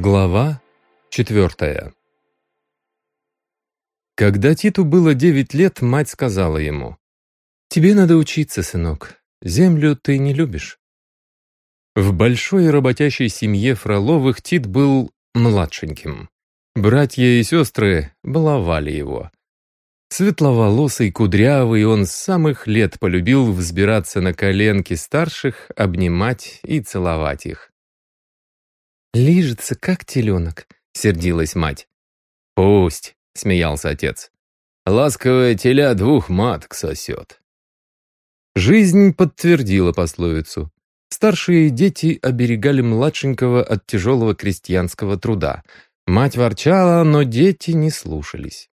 Глава четвертая Когда Титу было девять лет, мать сказала ему, «Тебе надо учиться, сынок. Землю ты не любишь». В большой работящей семье Фроловых Тит был младшеньким. Братья и сестры баловали его. Светловолосый, кудрявый, он с самых лет полюбил взбираться на коленки старших, обнимать и целовать их. «Лижется, как теленок», — сердилась мать. «Пусть», — смеялся отец. «Ласковая теля двух маток сосет». Жизнь подтвердила пословицу. Старшие дети оберегали младшенького от тяжелого крестьянского труда. Мать ворчала, но дети не слушались.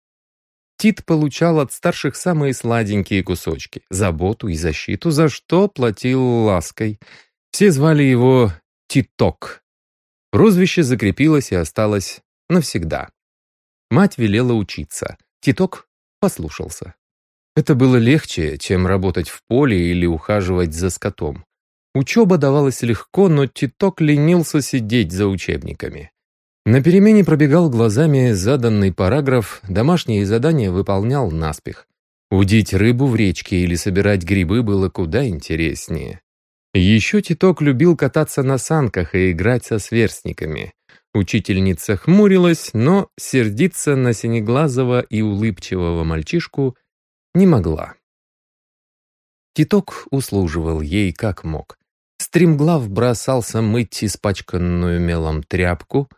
Тит получал от старших самые сладенькие кусочки, заботу и защиту, за что платил лаской. Все звали его Титок. Прозвище закрепилось и осталось навсегда. Мать велела учиться. Титок послушался. Это было легче, чем работать в поле или ухаживать за скотом. Учеба давалась легко, но Титок ленился сидеть за учебниками. На перемене пробегал глазами заданный параграф, домашние задания выполнял наспех. Удить рыбу в речке или собирать грибы было куда интереснее. Еще Титок любил кататься на санках и играть со сверстниками. Учительница хмурилась, но сердиться на синеглазого и улыбчивого мальчишку не могла. Титок услуживал ей как мог. Стремглав бросался мыть испачканную мелом тряпку,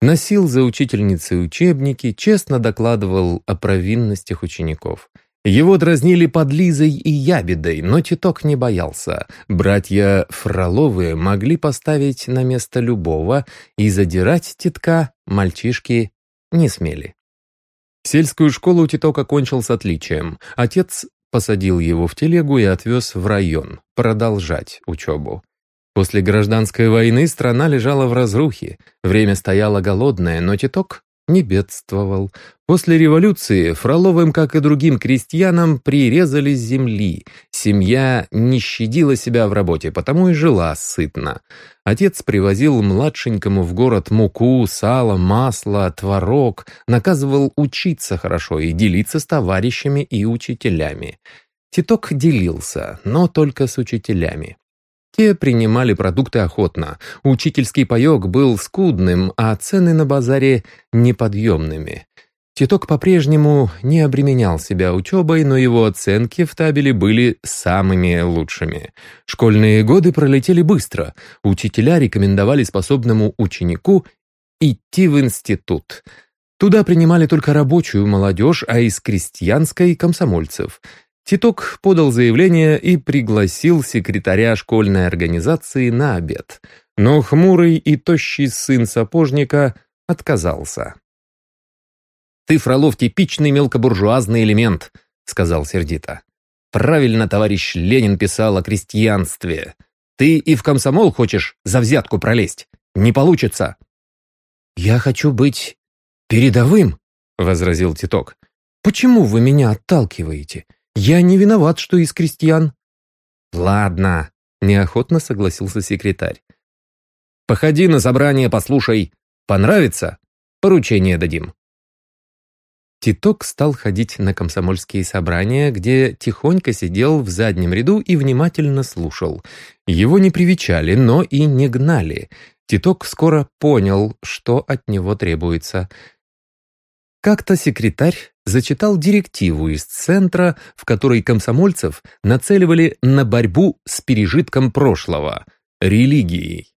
носил за учительницей учебники, честно докладывал о провинностях учеников. Его дразнили подлизой и ябедой, но Титок не боялся. Братья Фроловы могли поставить на место любого, и задирать Титка мальчишки не смели. Сельскую школу Титок окончил с отличием. Отец посадил его в телегу и отвез в район продолжать учебу. После гражданской войны страна лежала в разрухе, время стояло голодное, но Титок не бедствовал. После революции Фроловым, как и другим крестьянам, прирезали земли. Семья не щадила себя в работе, потому и жила сытно. Отец привозил младшенькому в город муку, сало, масло, творог, наказывал учиться хорошо и делиться с товарищами и учителями. Титок делился, но только с учителями. Те принимали продукты охотно. Учительский паёк был скудным, а цены на базаре неподъемными. Титок по-прежнему не обременял себя учебой, но его оценки в табеле были самыми лучшими. Школьные годы пролетели быстро. Учителя рекомендовали способному ученику идти в институт. Туда принимали только рабочую молодежь, а из крестьянской — комсомольцев — Титок подал заявление и пригласил секретаря школьной организации на обед. Но хмурый и тощий сын сапожника отказался. «Ты, Фролов, типичный мелкобуржуазный элемент», — сказал сердито. «Правильно товарищ Ленин писал о крестьянстве. Ты и в комсомол хочешь за взятку пролезть? Не получится». «Я хочу быть передовым», — возразил Титок. «Почему вы меня отталкиваете? Я не виноват, что из крестьян». «Ладно», — неохотно согласился секретарь. «Походи на собрание, послушай. Понравится? Поручение дадим». Титок стал ходить на комсомольские собрания, где тихонько сидел в заднем ряду и внимательно слушал. Его не привечали, но и не гнали. Титок скоро понял, что от него требуется. Как-то секретарь зачитал директиву из центра, в которой комсомольцев нацеливали на борьбу с пережитком прошлого – религией.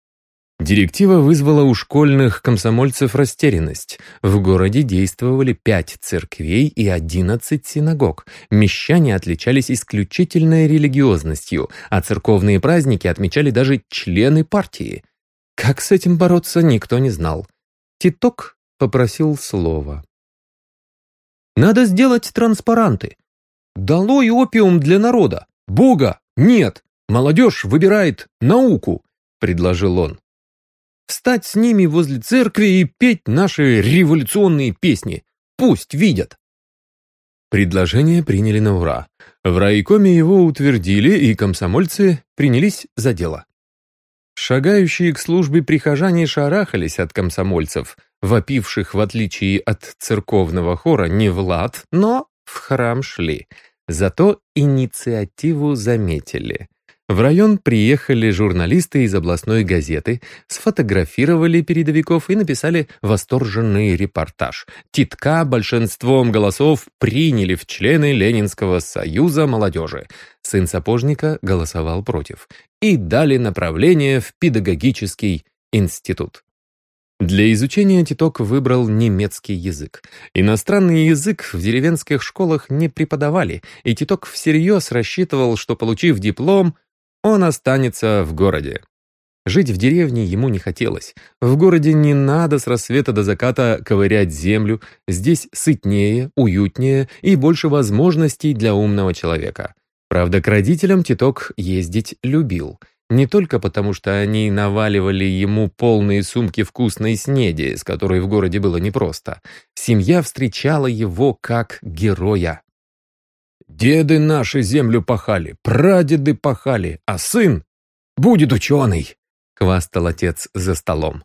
Директива вызвала у школьных комсомольцев растерянность. В городе действовали пять церквей и одиннадцать синагог. Мещане отличались исключительной религиозностью, а церковные праздники отмечали даже члены партии. Как с этим бороться, никто не знал. Титок попросил слова. Надо сделать транспаранты. Долой опиум для народа. Бога нет. Молодежь выбирает науку, предложил он. Встать с ними возле церкви и петь наши революционные песни. Пусть видят. Предложение приняли на ура. В райкоме его утвердили, и комсомольцы принялись за дело. Шагающие к службе прихожане шарахались от комсомольцев, вопивших, в отличие от церковного хора, не в лад, но в храм шли. Зато инициативу заметили. В район приехали журналисты из областной газеты, сфотографировали передовиков и написали восторженный репортаж. Титка большинством голосов приняли в члены Ленинского союза молодежи. Сын сапожника голосовал против. И дали направление в педагогический институт. Для изучения Титок выбрал немецкий язык. Иностранный язык в деревенских школах не преподавали, и Титок всерьез рассчитывал, что, получив диплом, он останется в городе. Жить в деревне ему не хотелось. В городе не надо с рассвета до заката ковырять землю, здесь сытнее, уютнее и больше возможностей для умного человека. Правда, к родителям Титок ездить любил. Не только потому, что они наваливали ему полные сумки вкусной снеди, с которой в городе было непросто. Семья встречала его как героя. Деды наши землю пахали, прадеды пахали, а сын будет ученый», — хвастал отец за столом.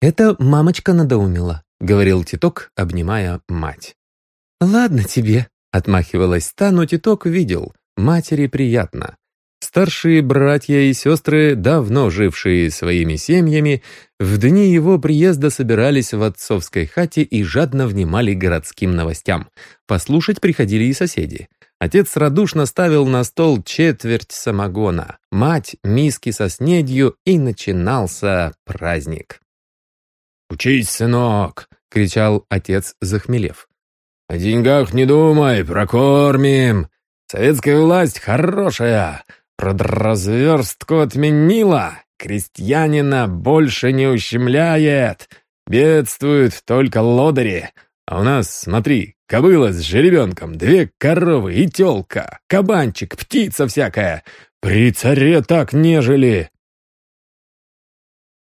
«Это мамочка надоумила», — говорил Титок, обнимая мать. «Ладно тебе», — отмахивалась та, но Титок видел, матери приятно. Старшие братья и сестры, давно жившие своими семьями, в дни его приезда собирались в отцовской хате и жадно внимали городским новостям. Послушать приходили и соседи. Отец радушно ставил на стол четверть самогона, мать — миски со снедью, и начинался праздник. «Учись, сынок!» — кричал отец, захмелев. «О деньгах не думай, прокормим! Советская власть хорошая, Продразверстку отменила, крестьянина больше не ущемляет, бедствуют только лодыри. А у нас, смотри, кобыла с жеребенком, две коровы и телка, кабанчик, птица всякая. При царе так нежели.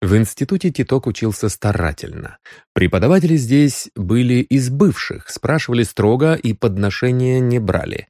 В институте Титок учился старательно. Преподаватели здесь были из бывших, спрашивали строго и подношения не брали.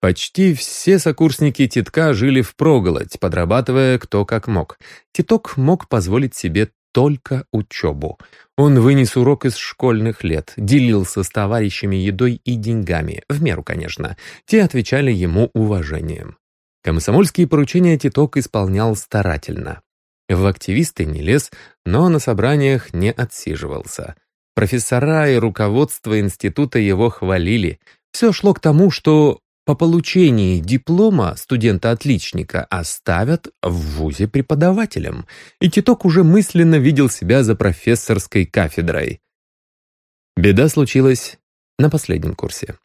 Почти все сокурсники Титка жили впроголодь, подрабатывая кто как мог. Титок мог позволить себе только учебу. Он вынес урок из школьных лет, делился с товарищами едой и деньгами, в меру, конечно. Те отвечали ему уважением. Комсомольские поручения Титок исполнял старательно. В активисты не лез, но на собраниях не отсиживался. Профессора и руководство института его хвалили. Все шло к тому, что по получении диплома студента-отличника оставят в ВУЗе преподавателем, и Титок уже мысленно видел себя за профессорской кафедрой. Беда случилась на последнем курсе.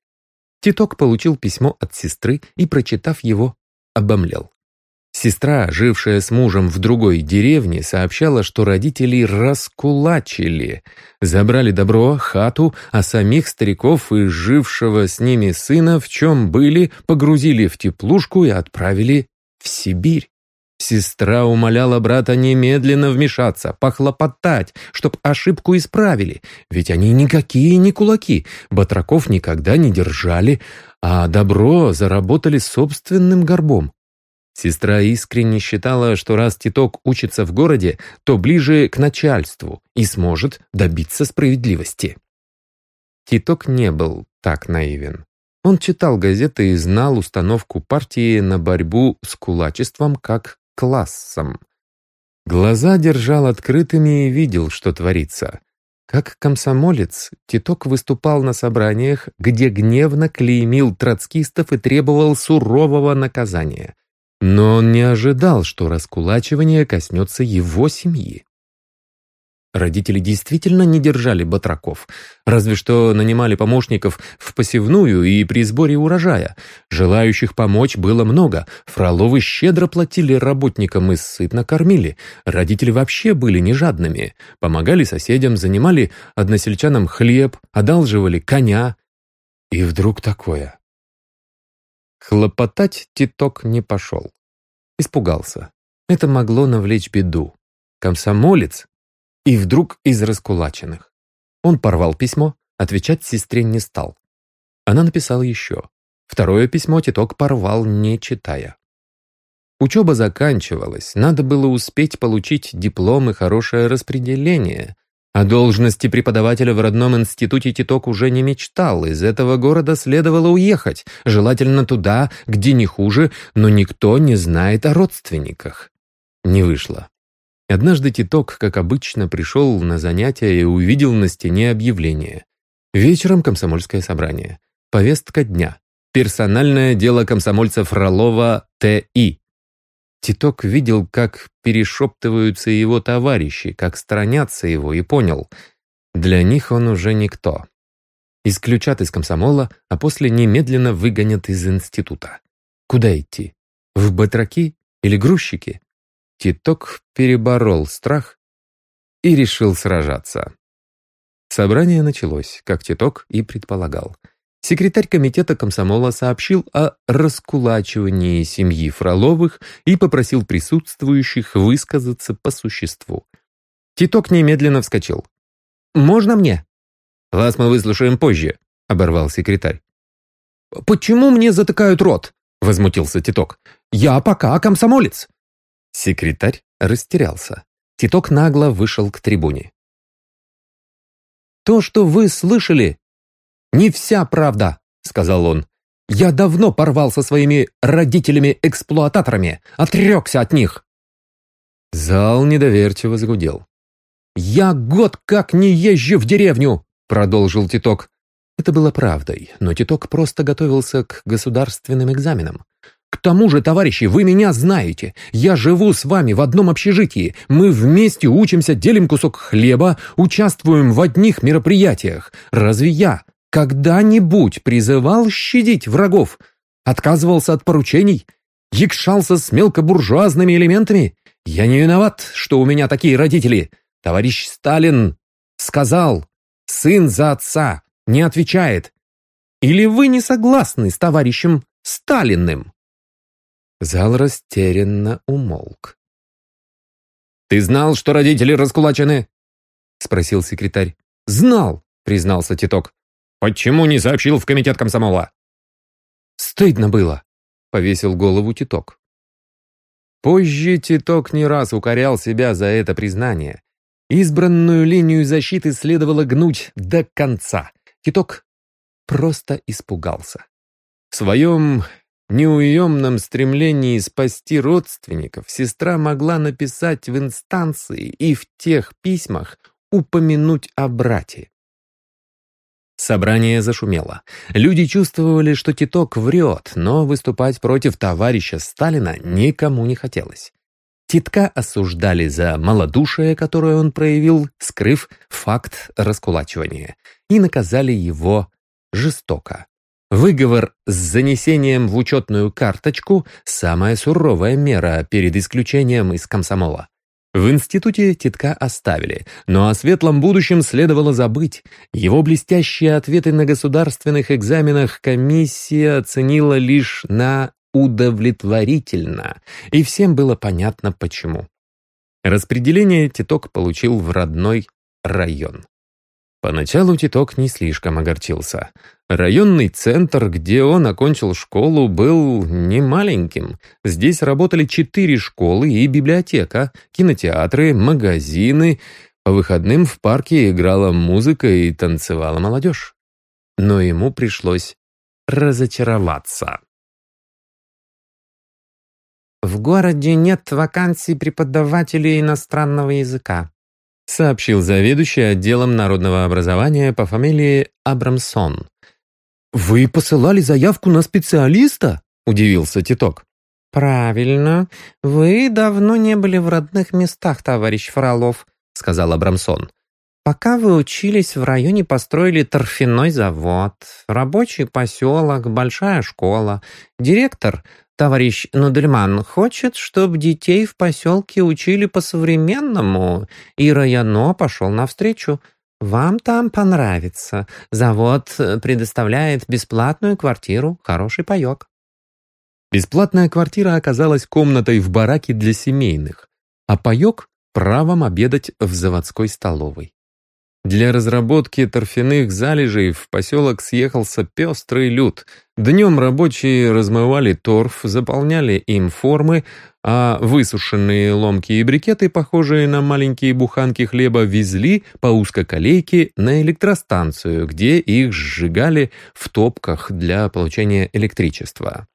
Титок получил письмо от сестры и, прочитав его, обомлел. Сестра, жившая с мужем в другой деревне, сообщала, что родителей раскулачили, забрали добро, хату, а самих стариков и жившего с ними сына, в чем были, погрузили в теплушку и отправили в Сибирь. Сестра умоляла брата немедленно вмешаться, похлопотать, чтоб ошибку исправили, ведь они никакие не кулаки, батраков никогда не держали, а добро заработали собственным горбом. Сестра искренне считала, что раз Титок учится в городе, то ближе к начальству и сможет добиться справедливости. Титок не был так наивен. Он читал газеты и знал установку партии на борьбу с кулачеством как классом. Глаза держал открытыми и видел, что творится. Как комсомолец, Титок выступал на собраниях, где гневно клеймил троцкистов и требовал сурового наказания. Но он не ожидал, что раскулачивание коснется его семьи. Родители действительно не держали батраков, разве что нанимали помощников в посевную и при сборе урожая. Желающих помочь было много, Фроловы щедро платили работникам и сытно кормили. Родители вообще были не жадными, помогали соседям, занимали односельчанам хлеб, одалживали коня. И вдруг такое. Хлопотать Титок не пошел. Испугался. Это могло навлечь беду. Комсомолец и вдруг из раскулаченных. Он порвал письмо, отвечать сестре не стал. Она написала еще. Второе письмо Титок порвал, не читая. Учеба заканчивалась, надо было успеть получить диплом и хорошее распределение. О должности преподавателя в родном институте Титок уже не мечтал, из этого города следовало уехать, желательно туда, где не хуже, но никто не знает о родственниках. Не вышло. Однажды Титок, как обычно, пришел на занятия и увидел на стене объявление. Вечером комсомольское собрание. Повестка дня. Персональное дело комсомольца Фролова Т.И. Титок видел, как перешептываются его товарищи, как сторонятся его, и понял, для них он уже никто. Исключат из комсомола, а после немедленно выгонят из института. Куда идти? В батраки или грузчики? Титок переборол страх и решил сражаться. Собрание началось, как Титок и предполагал — секретарь комитета комсомола сообщил о раскулачивании семьи Фроловых и попросил присутствующих высказаться по существу. Титок немедленно вскочил. «Можно мне?» «Вас мы выслушаем позже», — оборвал секретарь. «Почему мне затыкают рот?» — возмутился Титок. «Я пока комсомолец». Секретарь растерялся. Титок нагло вышел к трибуне. «То, что вы слышали, «Не вся правда», — сказал он. «Я давно порвал со своими родителями-эксплуататорами, отрекся от них». Зал недоверчиво загудел. «Я год как не езжу в деревню», — продолжил Титок. Это было правдой, но Титок просто готовился к государственным экзаменам. «К тому же, товарищи, вы меня знаете. Я живу с вами в одном общежитии. Мы вместе учимся, делим кусок хлеба, участвуем в одних мероприятиях. Разве я когда-нибудь призывал щадить врагов? Отказывался от поручений? Якшался с мелкобуржуазными элементами? Я не виноват, что у меня такие родители. Товарищ Сталин сказал, сын за отца не отвечает. Или вы не согласны с товарищем Сталиным? Зал растерянно умолк. «Ты знал, что родители раскулачены?» — спросил секретарь. «Знал», — признался Титок. Почему не сообщил в комитет комсомола?» «Стыдно было», — повесил голову Титок. Позже Титок не раз укорял себя за это признание. Избранную линию защиты следовало гнуть до конца. Титок просто испугался. В своем неуемном стремлении спасти родственников сестра могла написать в инстанции и в тех письмах упомянуть о брате. Собрание зашумело. Люди чувствовали, что Титок врет, но выступать против товарища Сталина никому не хотелось. Титка осуждали за малодушие, которое он проявил, скрыв факт раскулачивания, и наказали его жестоко. Выговор с занесением в учетную карточку – самая суровая мера перед исключением из комсомола. В институте Титка оставили, но о светлом будущем следовало забыть. Его блестящие ответы на государственных экзаменах комиссия оценила лишь на удовлетворительно, и всем было понятно почему. Распределение Титок получил в родной район. Поначалу Титок не слишком огорчился. Районный центр, где он окончил школу, был не маленьким. Здесь работали четыре школы и библиотека, кинотеатры, магазины. По выходным в парке играла музыка и танцевала молодежь. Но ему пришлось разочароваться. В городе нет вакансий преподавателей иностранного языка сообщил заведующий отделом народного образования по фамилии Абрамсон. «Вы посылали заявку на специалиста?» – удивился Титок. «Правильно. Вы давно не были в родных местах, товарищ Фролов», – сказал Абрамсон. «Пока вы учились, в районе построили торфяной завод, рабочий поселок, большая школа. Директор Товарищ Нудельман хочет, чтобы детей в поселке учили по-современному, и Раяно пошел навстречу. Вам там понравится. Завод предоставляет бесплатную квартиру, хороший паек. Бесплатная квартира оказалась комнатой в бараке для семейных, а паек — правом обедать в заводской столовой. Для разработки торфяных залежей в поселок съехался пестрый люд. Днем рабочие размывали торф, заполняли им формы, а высушенные ломкие брикеты, похожие на маленькие буханки хлеба, везли по узкоколейке на электростанцию, где их сжигали в топках для получения электричества.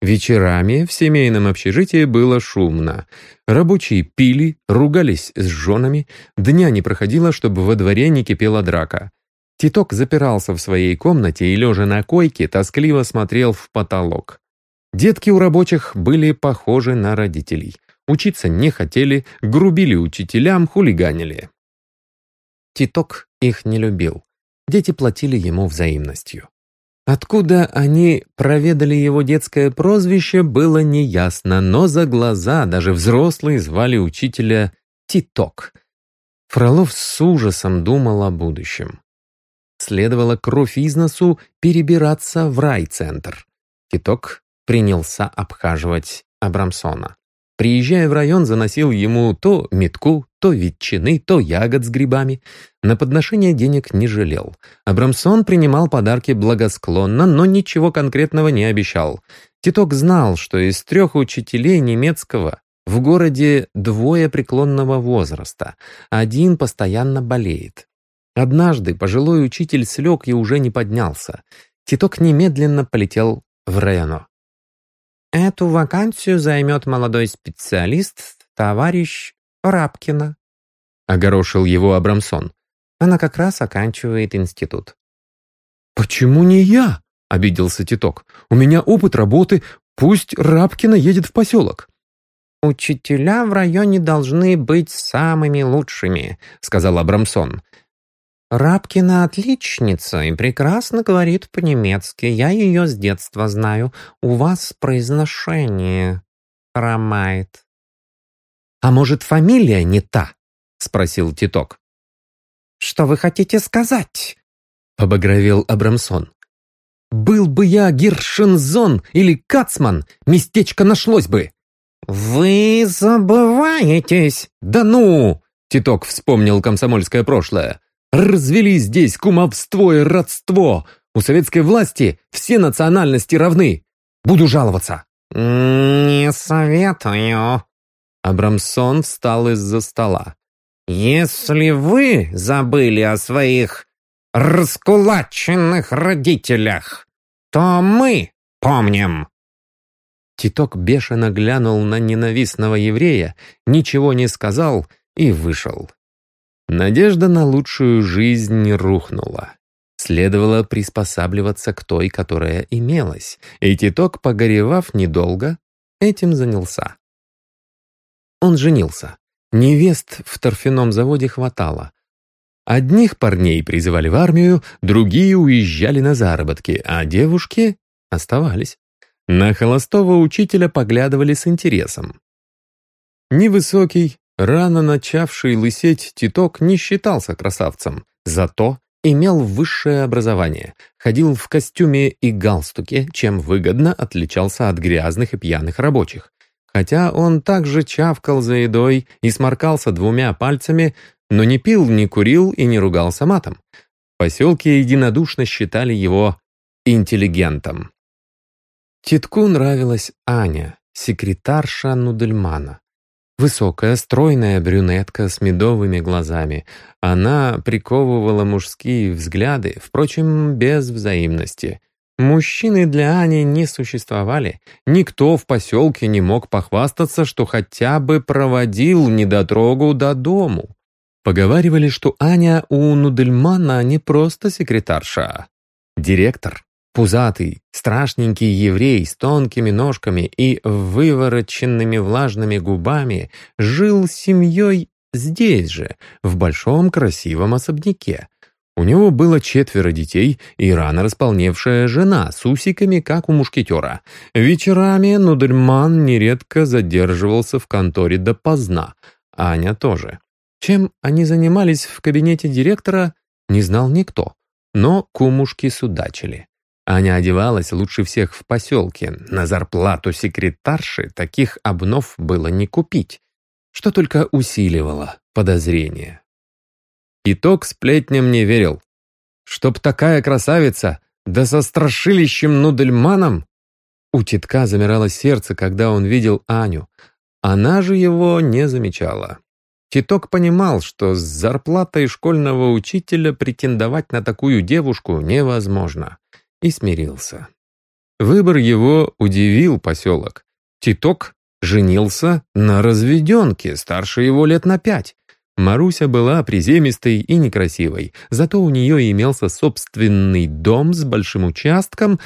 Вечерами в семейном общежитии было шумно. Рабочие пили, ругались с женами, дня не проходило, чтобы во дворе не кипела драка. Титок запирался в своей комнате и, лежа на койке, тоскливо смотрел в потолок. Детки у рабочих были похожи на родителей. Учиться не хотели, грубили учителям, хулиганили. Титок их не любил. Дети платили ему взаимностью. Откуда они проведали его детское прозвище, было неясно, но за глаза даже взрослые звали учителя Титок. Фролов с ужасом думал о будущем. Следовало кровь из носу перебираться в райцентр. Титок принялся обхаживать Абрамсона. Приезжая в район, заносил ему то метку, то ветчины, то ягод с грибами. На подношение денег не жалел. Абрамсон принимал подарки благосклонно, но ничего конкретного не обещал. Титок знал, что из трех учителей немецкого в городе двое преклонного возраста, один постоянно болеет. Однажды пожилой учитель слег и уже не поднялся. Титок немедленно полетел в районо. Эту вакансию займет молодой специалист, товарищ Рабкина. Огорошил его Абрамсон. Она как раз оканчивает институт. «Почему не я?» — обиделся Титок. «У меня опыт работы, пусть Рабкина едет в поселок». «Учителя в районе должны быть самыми лучшими», — сказал Абрамсон. Рабкина отличница и прекрасно говорит по-немецки. Я ее с детства знаю. У вас произношение хромает. «А может, фамилия не та?» — спросил Титок. «Что вы хотите сказать?» — побагровел Абрамсон. «Был бы я Гершензон или Кацман, местечко нашлось бы!» «Вы забываетесь!» «Да ну!» — Титок вспомнил комсомольское прошлое. Развели здесь кумовство и родство. У советской власти все национальности равны. Буду жаловаться». «Не советую». Абрамсон встал из-за стола. «Если вы забыли о своих раскулаченных родителях, то мы помним». Титок бешено глянул на ненавистного еврея, ничего не сказал и вышел. Надежда на лучшую жизнь рухнула. Следовало приспосабливаться к той, которая имелась, и Титок, погоревав недолго, этим занялся. Он женился. Невест в торфяном заводе хватало. Одних парней призывали в армию, другие уезжали на заработки, а девушки оставались. На холостого учителя поглядывали с интересом. Невысокий, Рано начавший лысеть Титок не считался красавцем, зато имел высшее образование, ходил в костюме и галстуке, чем выгодно отличался от грязных и пьяных рабочих. Хотя он также чавкал за едой и сморкался двумя пальцами, но не пил, не курил и не ругался матом. В поселке единодушно считали его интеллигентом. Титку нравилась Аня, секретарша Нудельмана. Высокая, стройная брюнетка с медовыми глазами. Она приковывала мужские взгляды, впрочем, без взаимности. Мужчины для Ани не существовали. Никто в поселке не мог похвастаться, что хотя бы проводил недотрогу до дому. Поговаривали, что Аня у Нудельмана не просто секретарша, а директор. Пузатый, страшненький еврей с тонкими ножками и вывороченными влажными губами жил с семьей здесь же, в большом красивом особняке. У него было четверо детей и рано располневшая жена с усиками, как у мушкетера. Вечерами Нудельман нередко задерживался в конторе допоздна, Аня тоже. Чем они занимались в кабинете директора, не знал никто, но кумушки судачили. Аня одевалась лучше всех в поселке. На зарплату секретарши таких обнов было не купить, что только усиливало подозрение. Итог сплетням не верил. Чтоб такая красавица, да со страшилищем Нудельманом? У Титка замирало сердце, когда он видел Аню. Она же его не замечала. Титок понимал, что с зарплатой школьного учителя претендовать на такую девушку невозможно, и смирился. Выбор его удивил поселок. Титок женился на разведенке, старше его лет на пять. Маруся была приземистой и некрасивой, зато у нее имелся собственный дом с большим участком,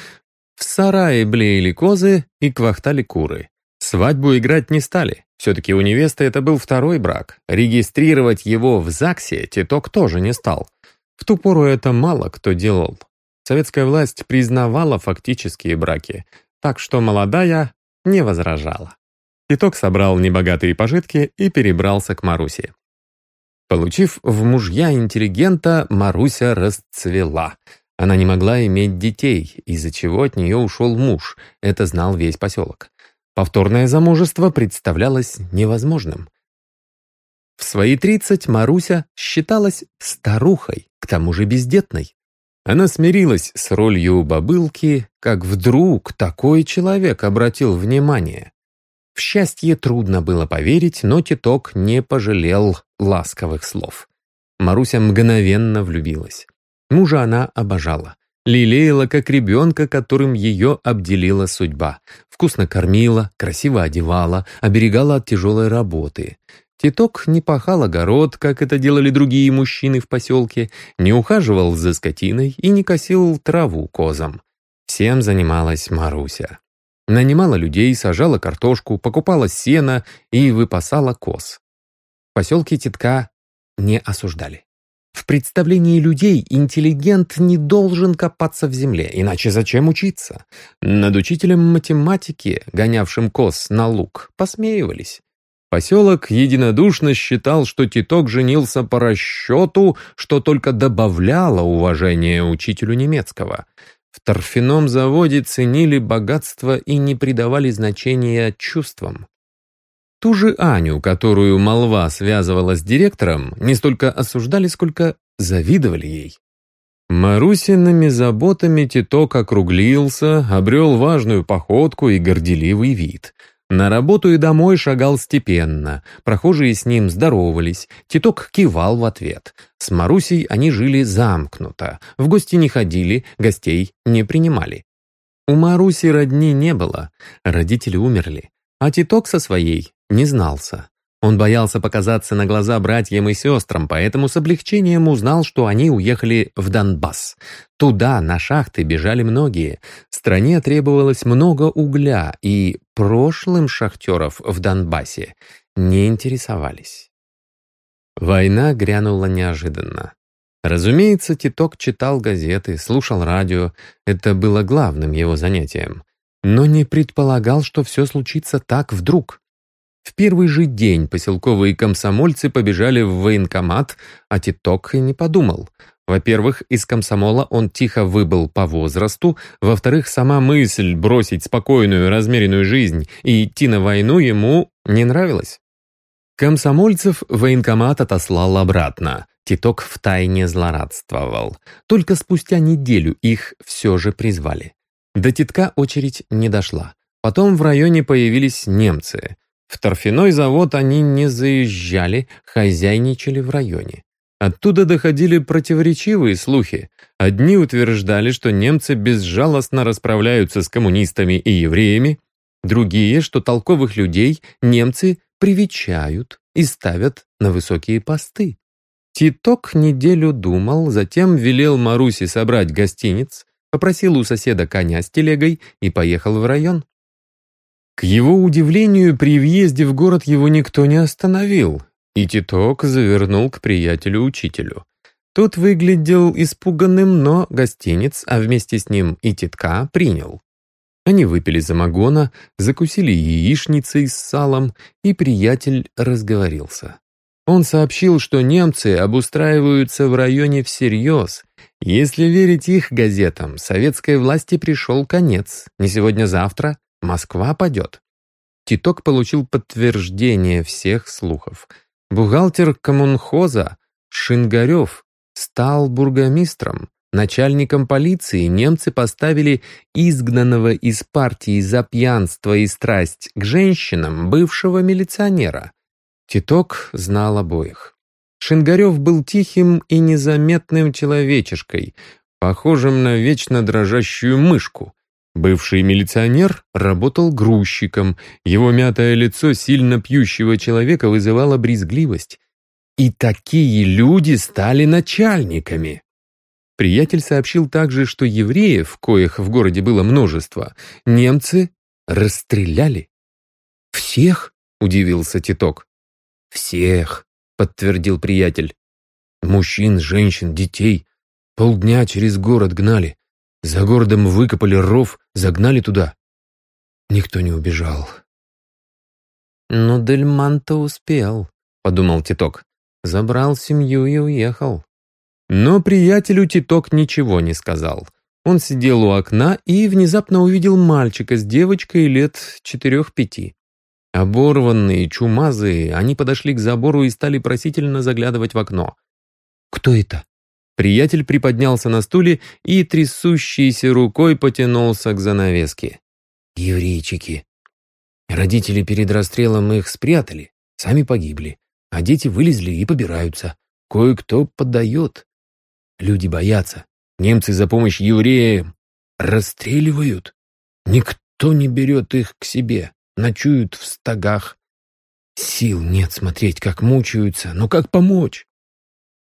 в сарае блеяли козы и квахтали куры. Свадьбу играть не стали. Все-таки у невесты это был второй брак. Регистрировать его в ЗАГСе Титок тоже не стал. В ту пору это мало кто делал. Советская власть признавала фактические браки, так что молодая не возражала. Титок собрал небогатые пожитки и перебрался к Марусе. Получив в мужья интеллигента, Маруся расцвела. Она не могла иметь детей, из-за чего от нее ушел муж. Это знал весь поселок. Повторное замужество представлялось невозможным. В свои тридцать Маруся считалась старухой, к тому же бездетной. Она смирилась с ролью бабылки, как вдруг такой человек обратил внимание. В счастье трудно было поверить, но Титок не пожалел ласковых слов. Маруся мгновенно влюбилась. Мужа она обожала лелеяла как ребенка, которым ее обделила судьба. Вкусно кормила, красиво одевала, оберегала от тяжелой работы. Титок не пахал огород, как это делали другие мужчины в поселке, не ухаживал за скотиной и не косил траву козам. Всем занималась Маруся. Нанимала людей, сажала картошку, покупала сено и выпасала коз. В поселке Титка не осуждали. В представлении людей интеллигент не должен копаться в земле, иначе зачем учиться? Над учителем математики, гонявшим коз на луг, посмеивались. Поселок единодушно считал, что Титок женился по расчету, что только добавляло уважения учителю немецкого. В торфяном заводе ценили богатство и не придавали значения чувствам. Ту же Аню, которую молва связывала с директором, не столько осуждали, сколько завидовали ей. Марусиными заботами Титок округлился, обрел важную походку и горделивый вид. На работу и домой шагал степенно, прохожие с ним здоровались, Титок кивал в ответ. С Марусей они жили замкнуто, в гости не ходили, гостей не принимали. У Маруси родни не было, родители умерли, а Титок со своей не знался. Он боялся показаться на глаза братьям и сестрам, поэтому с облегчением узнал, что они уехали в Донбасс. Туда, на шахты, бежали многие. Стране требовалось много угля, и прошлым шахтеров в Донбассе не интересовались. Война грянула неожиданно. Разумеется, Титок читал газеты, слушал радио. Это было главным его занятием. Но не предполагал, что все случится так вдруг. В первый же день поселковые комсомольцы побежали в военкомат, а Титок и не подумал. Во-первых, из комсомола он тихо выбыл по возрасту, во-вторых, сама мысль бросить спокойную, размеренную жизнь и идти на войну ему не нравилась. Комсомольцев военкомат отослал обратно. Титок втайне злорадствовал. Только спустя неделю их все же призвали. До Титка очередь не дошла. Потом в районе появились немцы. В торфяной завод они не заезжали, хозяйничали в районе. Оттуда доходили противоречивые слухи. Одни утверждали, что немцы безжалостно расправляются с коммунистами и евреями, другие, что толковых людей немцы привечают и ставят на высокие посты. Титок неделю думал, затем велел Марусе собрать гостиниц, попросил у соседа коня с телегой и поехал в район. К его удивлению, при въезде в город его никто не остановил, и Титок завернул к приятелю-учителю. Тот выглядел испуганным, но гостиниц, а вместе с ним и Титка, принял. Они выпили замагона, закусили яичницей с салом, и приятель разговорился. Он сообщил, что немцы обустраиваются в районе всерьез. Если верить их газетам, советской власти пришел конец. Не сегодня-завтра, Москва падет. Титок получил подтверждение всех слухов. Бухгалтер коммунхоза, Шингарев стал бургомистром. Начальником полиции немцы поставили изгнанного из партии за пьянство и страсть к женщинам бывшего милиционера. Титок знал обоих. Шингарев был тихим и незаметным человечешкой, похожим на вечно дрожащую мышку. Бывший милиционер работал грузчиком, его мятое лицо сильно пьющего человека вызывало брезгливость. И такие люди стали начальниками. Приятель сообщил также, что евреев, коих в городе было множество, немцы расстреляли. «Всех?» — удивился Титок. «Всех», — подтвердил приятель. «Мужчин, женщин, детей. Полдня через город гнали. За городом выкопали ров, загнали туда. Никто не убежал». «Ну, Дельман-то успел», — подумал Титок. «Забрал семью и уехал». Но приятелю Титок ничего не сказал. Он сидел у окна и внезапно увидел мальчика с девочкой лет четырех-пяти. Оборванные, чумазые, они подошли к забору и стали просительно заглядывать в окно. «Кто это?» Приятель приподнялся на стуле и трясущейся рукой потянулся к занавеске. «Еврейчики. Родители перед расстрелом их спрятали, сами погибли, а дети вылезли и побираются. Кое-кто поддает. Люди боятся. Немцы за помощь евреям расстреливают. Никто не берет их к себе. Ночуют в стогах. Сил нет смотреть, как мучаются. Но как помочь?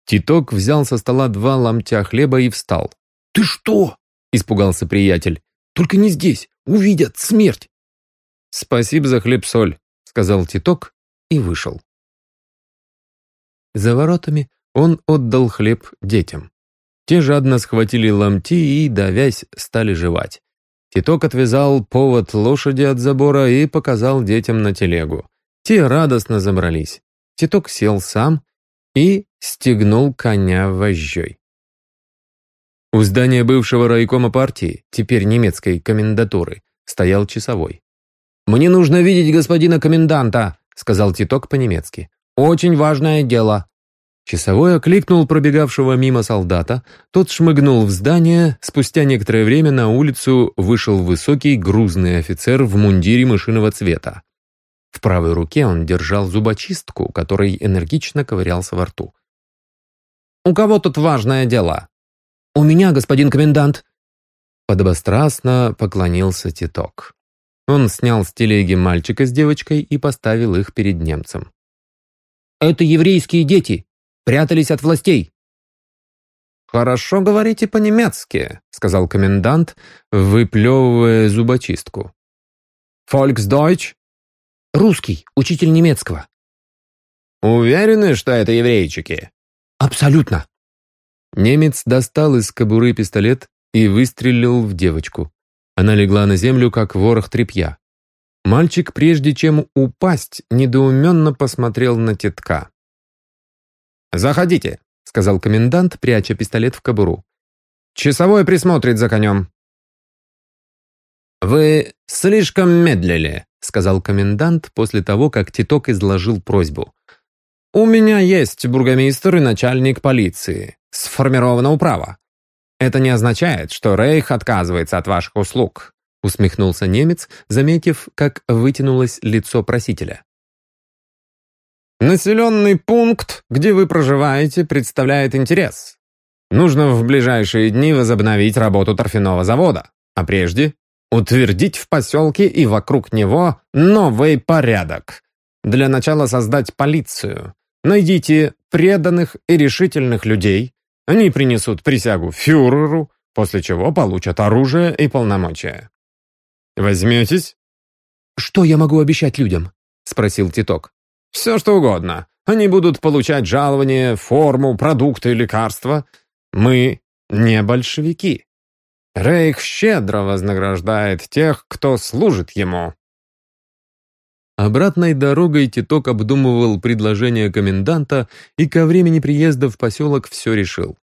Титок взял со стола два ломтя хлеба и встал. «Ты что?» — испугался приятель. «Только не здесь. Увидят смерть». «Спасибо за хлеб-соль», — сказал Титок и вышел. За воротами он отдал хлеб детям. Те жадно схватили ломти и, давясь, стали жевать. Титок отвязал повод лошади от забора и показал детям на телегу. Те радостно забрались. Титок сел сам и стегнул коня вожжой. У здания бывшего райкома партии, теперь немецкой комендатуры, стоял часовой. «Мне нужно видеть господина коменданта», — сказал Титок по-немецки. «Очень важное дело». Часовой окликнул пробегавшего мимо солдата, тот шмыгнул в здание, спустя некоторое время на улицу вышел высокий грузный офицер в мундире мышиного цвета. В правой руке он держал зубочистку, который энергично ковырялся во рту. «У кого тут важное дело?» «У меня, господин комендант». Подобострастно поклонился Титок. Он снял с телеги мальчика с девочкой и поставил их перед немцем. «Это еврейские дети», прятались от властей». «Хорошо говорите по-немецки», — сказал комендант, выплевывая зубочистку. «Фольксдойч?» «Русский, учитель немецкого». «Уверены, что это еврейчики?» «Абсолютно». Немец достал из кобуры пистолет и выстрелил в девочку. Она легла на землю, как ворох тряпья. Мальчик, прежде чем упасть, недоуменно посмотрел на тетка. «Заходите», — сказал комендант, пряча пистолет в кобуру. «Часовой присмотрит за конем». «Вы слишком медлили», — сказал комендант после того, как Титок изложил просьбу. «У меня есть бургомистр и начальник полиции. Сформирована управа. Это не означает, что Рейх отказывается от ваших услуг», усмехнулся немец, заметив, как вытянулось лицо просителя. Населенный пункт, где вы проживаете, представляет интерес. Нужно в ближайшие дни возобновить работу торфяного завода, а прежде утвердить в поселке и вокруг него новый порядок. Для начала создать полицию. Найдите преданных и решительных людей. Они принесут присягу фюреру, после чего получат оружие и полномочия. Возьметесь? «Что я могу обещать людям?» — спросил Титок. Все что угодно. Они будут получать жалование, форму, продукты, лекарства. Мы не большевики. Рейх щедро вознаграждает тех, кто служит ему. Обратной дорогой Титок обдумывал предложение коменданта и ко времени приезда в поселок все решил.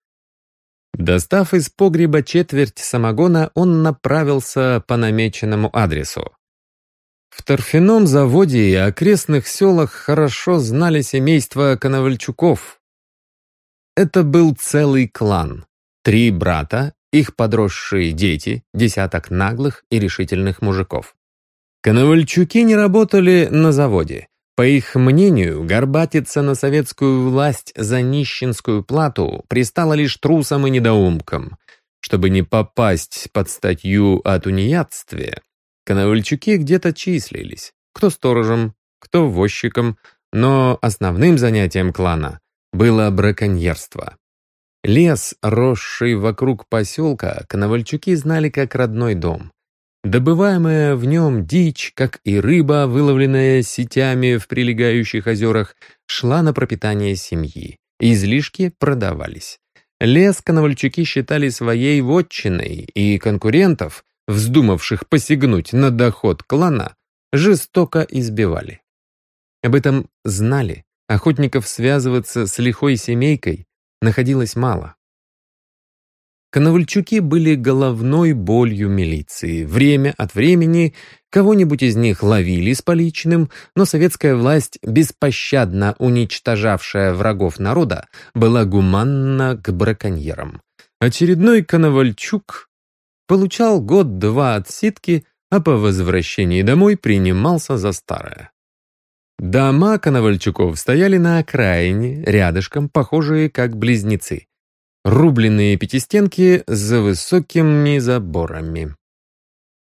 Достав из погреба четверть самогона, он направился по намеченному адресу. В торфяном заводе и окрестных селах хорошо знали семейство Коновальчуков. Это был целый клан. Три брата, их подросшие дети, десяток наглых и решительных мужиков. Коновальчуки не работали на заводе. По их мнению, горбатиться на советскую власть за нищенскую плату пристало лишь трусам и недоумкам. Чтобы не попасть под статью о тунеядстве, коновальчуки где-то числились. Кто сторожем, кто возчиком, но основным занятием клана было браконьерство. Лес, росший вокруг поселка, коновальчуки знали как родной дом. Добываемая в нем дичь, как и рыба, выловленная сетями в прилегающих озерах, шла на пропитание семьи. Излишки продавались. Лес коновальчуки считали своей вотчиной, и конкурентов, вздумавших посягнуть на доход клана, жестоко избивали. Об этом знали, охотников связываться с лихой семейкой находилось мало. Коновальчуки были головной болью милиции. Время от времени кого-нибудь из них ловили с поличным, но советская власть, беспощадно уничтожавшая врагов народа, была гуманна к браконьерам. Очередной Коновальчук получал год-два отсидки, а по возвращении домой принимался за старое. Дома Коновальчуков стояли на окраине, рядышком, похожие как близнецы рубленные пятистенки за высокими заборами.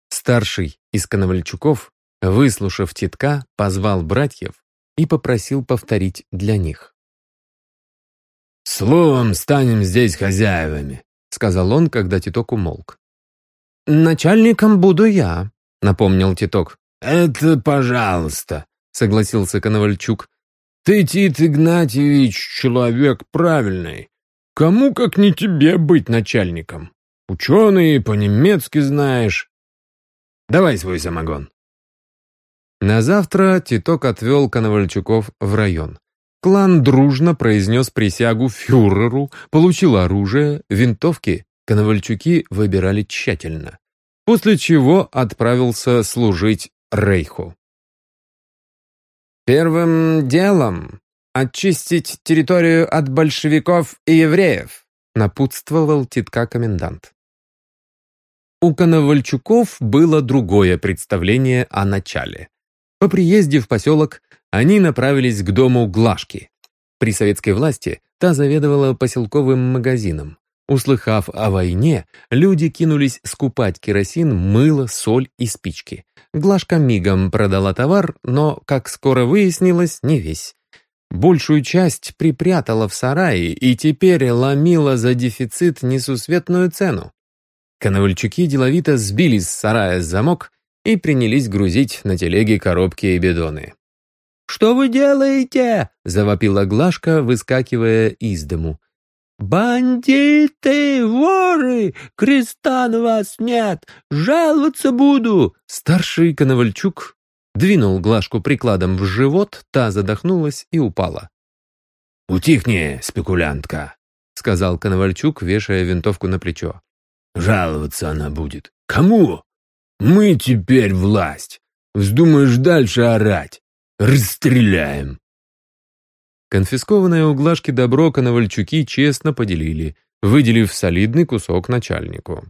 Старший из Коновальчуков, выслушав титка, позвал братьев и попросил повторить для них. «Словом, станем здесь хозяевами», — сказал он, когда Титок умолк. «Начальником буду я», — напомнил Титок. «Это пожалуйста», — согласился Коновальчук. «Ты, Тит Игнатьевич, человек правильный. Кому, как не тебе, быть начальником? Ученый, по-немецки знаешь. Давай свой самогон. На завтра Титок отвел Коновальчуков в район. Клан дружно произнес присягу фюреру, получил оружие, винтовки Коновальчуки выбирали тщательно. После чего отправился служить Рейху. «Первым делом очистить территорию от большевиков и евреев», напутствовал титка комендант. У Коновальчуков было другое представление о начале. По приезде в поселок они направились к дому Глашки. При советской власти та заведовала поселковым магазином. Услыхав о войне, люди кинулись скупать керосин, мыло, соль и спички. Глашка мигом продала товар, но, как скоро выяснилось, не весь. Большую часть припрятала в сарае и теперь ломила за дефицит несусветную цену. Коновальчуки деловито сбили с сарая замок и принялись грузить на телеге коробки и бидоны. «Что вы делаете?» — завопила Глашка, выскакивая из дому. «Бандиты, воры! Креста на вас нет! Жаловаться буду!» Старший Коновальчук Двинул Глашку прикладом в живот, та задохнулась и упала. «Утихни, спекулянтка», — сказал Коновальчук, вешая винтовку на плечо. «Жаловаться она будет. Кому? Мы теперь власть. Вздумаешь дальше орать. Расстреляем». Конфискованное у Глашки добро Коновальчуки честно поделили, выделив солидный кусок начальнику.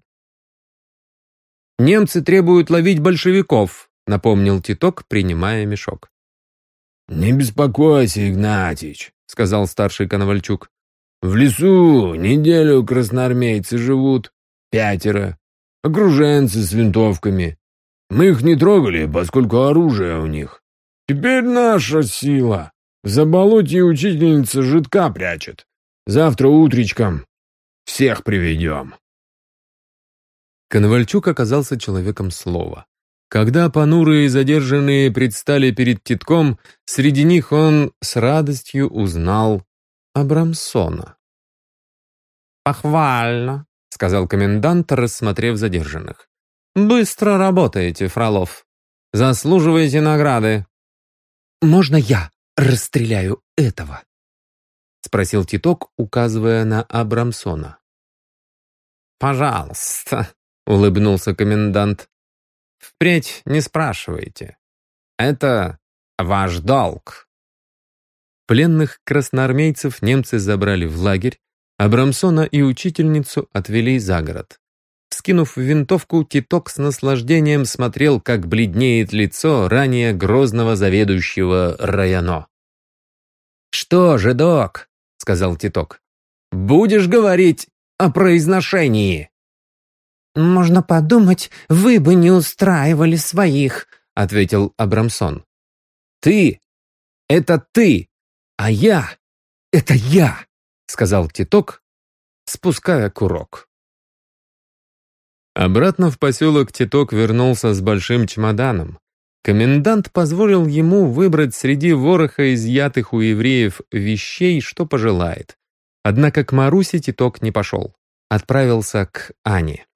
«Немцы требуют ловить большевиков», — напомнил Титок, принимая мешок. «Не беспокойся, Игнатьич», — сказал старший Коновальчук. «В лесу неделю красноармейцы живут, пятеро, окруженцы с винтовками. Мы их не трогали, поскольку оружие у них. Теперь наша сила. В заболоте учительница жидка прячет. Завтра утречком всех приведем». Коновальчук оказался человеком слова. Когда понурые задержанные предстали перед Титком, среди них он с радостью узнал Абрамсона. «Похвально», — сказал комендант, рассмотрев задержанных. «Быстро работаете, Фролов. Заслуживаете награды». «Можно я расстреляю этого?» — спросил Титок, указывая на Абрамсона. «Пожалуйста», — улыбнулся комендант. Впредь не спрашивайте. Это ваш долг. Пленных красноармейцев немцы забрали в лагерь, Абрамсона и учительницу отвели за город. Скинув винтовку, Титок с наслаждением смотрел, как бледнеет лицо ранее грозного заведующего районо. «Что же, док?» — сказал Титок. «Будешь говорить о произношении?» «Можно подумать, вы бы не устраивали своих», — ответил Абрамсон. «Ты — это ты, а я — это я», — сказал Титок, спуская курок. Обратно в поселок Титок вернулся с большим чемоданом. Комендант позволил ему выбрать среди вороха изъятых у евреев вещей, что пожелает. Однако к Марусе Титок не пошел. Отправился к Ане.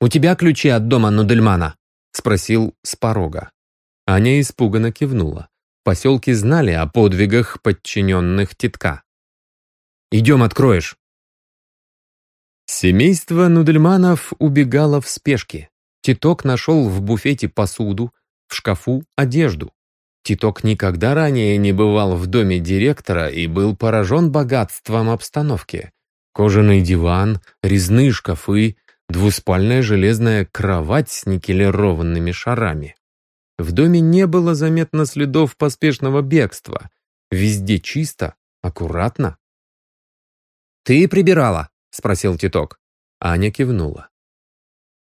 «У тебя ключи от дома Нудельмана?» — спросил с порога. Аня испуганно кивнула. В поселке знали о подвигах подчиненных Титка. «Идем, откроешь», Семейство Нудельманов убегало в спешке. Титок нашел в буфете посуду, в шкафу одежду. Титок никогда ранее не бывал в доме директора и был поражен богатством обстановки. Кожаный диван, резные шкафы, двуспальная железная кровать с никелированными шарами. В доме не было заметно следов поспешного бегства. Везде чисто, аккуратно. «Ты прибирала?» — спросил Титок. Аня кивнула.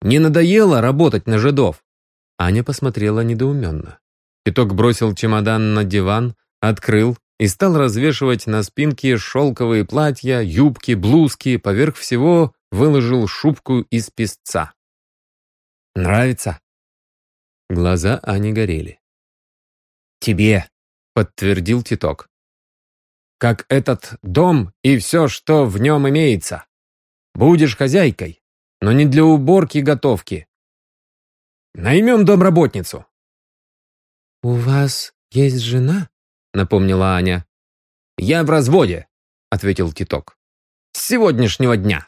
«Не надоело работать на жидов?» Аня посмотрела недоуменно. Титок бросил чемодан на диван, открыл и стал развешивать на спинке шелковые платья, юбки, блузки, поверх всего выложил шубку из песца. «Нравится?» Глаза Ани горели. «Тебе», — подтвердил Титок. «Как этот дом и все, что в нем имеется». Будешь хозяйкой, но не для уборки и готовки. Наймем домработницу». «У вас есть жена?» — напомнила Аня. «Я в разводе», — ответил Титок. «С сегодняшнего дня».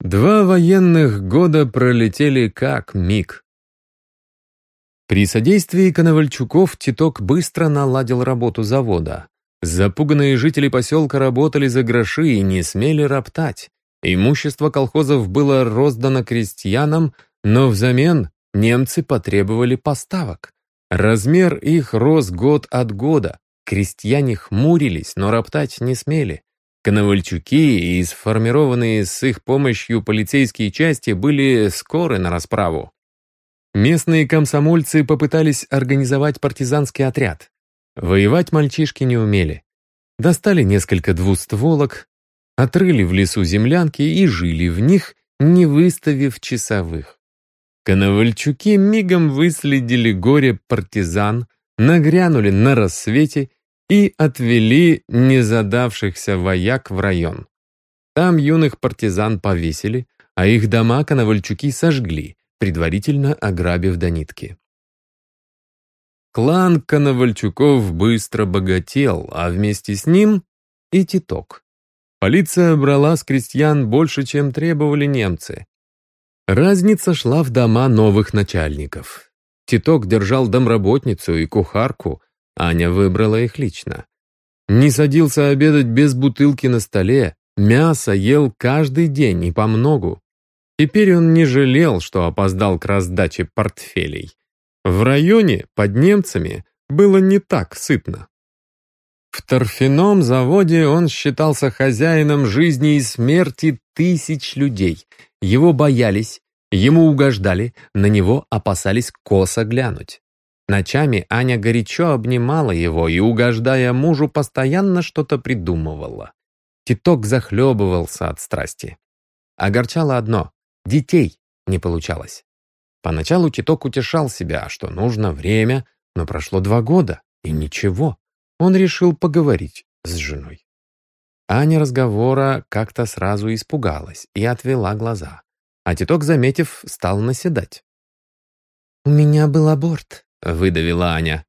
Два военных года пролетели как миг. При содействии Коновальчуков Титок быстро наладил работу завода. Запуганные жители поселка работали за гроши и не смели роптать. Имущество колхозов было роздано крестьянам, но взамен немцы потребовали поставок. Размер их рос год от года. Крестьяне хмурились, но роптать не смели. Коновальчуки и сформированные с их помощью полицейские части были скоры на расправу. Местные комсомольцы попытались организовать партизанский отряд. Воевать мальчишки не умели. Достали несколько двустволок, отрыли в лесу землянки и жили в них, не выставив часовых. Коновальчуки мигом выследили горе партизан, нагрянули на рассвете и отвели незадавшихся вояк в район. Там юных партизан повесили, а их дома коновальчуки сожгли, предварительно ограбив до нитки. Клан Коновальчуков быстро богател, а вместе с ним и Титок. Полиция брала с крестьян больше, чем требовали немцы. Разница шла в дома новых начальников. Титок держал домработницу и кухарку, Аня выбрала их лично. Не садился обедать без бутылки на столе, мясо ел каждый день и помногу. Теперь он не жалел, что опоздал к раздаче портфелей. В районе под немцами было не так сытно. В торфяном заводе он считался хозяином жизни и смерти тысяч людей. Его боялись, ему угождали, на него опасались косо глянуть. Ночами Аня горячо обнимала его и, угождая мужу, постоянно что-то придумывала. Титок захлебывался от страсти. Огорчало одно — детей не получалось. Поначалу Титок утешал себя, что нужно время, но прошло два года, и ничего. Он решил поговорить с женой. Аня разговора как-то сразу испугалась и отвела глаза. А Титок, заметив, стал наседать. «У меня был аборт», — выдавила Аня.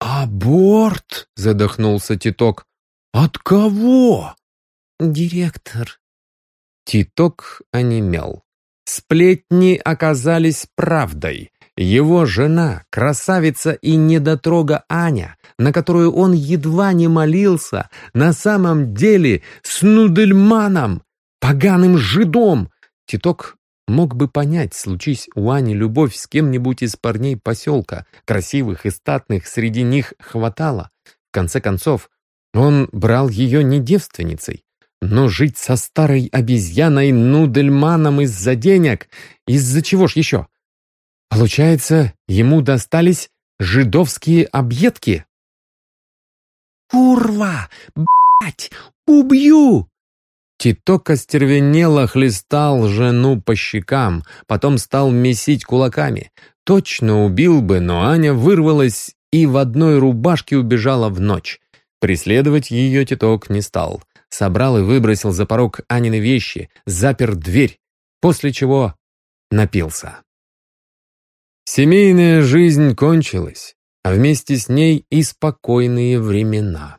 «Аборт?» — задохнулся Титок. «От кого?» «Директор». Титок онемел. Сплетни оказались правдой. Его жена, красавица и недотрога Аня, на которую он едва не молился, на самом деле с Нудельманом, поганым жидом. Титок мог бы понять, случись у Ани любовь с кем-нибудь из парней поселка, красивых и статных среди них хватало. В конце концов, он брал ее не девственницей, но жить со старой обезьяной Нудельманом из-за денег, из-за чего ж еще? Получается, ему достались жидовские объедки? «Курва! Блять! Убью!» Титок остервенело хлестал жену по щекам, потом стал месить кулаками. Точно убил бы, но Аня вырвалась и в одной рубашке убежала в ночь. Преследовать ее Титок не стал. Собрал и выбросил за порог Анины вещи, запер дверь, после чего напился. Семейная жизнь кончилась, а вместе с ней и спокойные времена.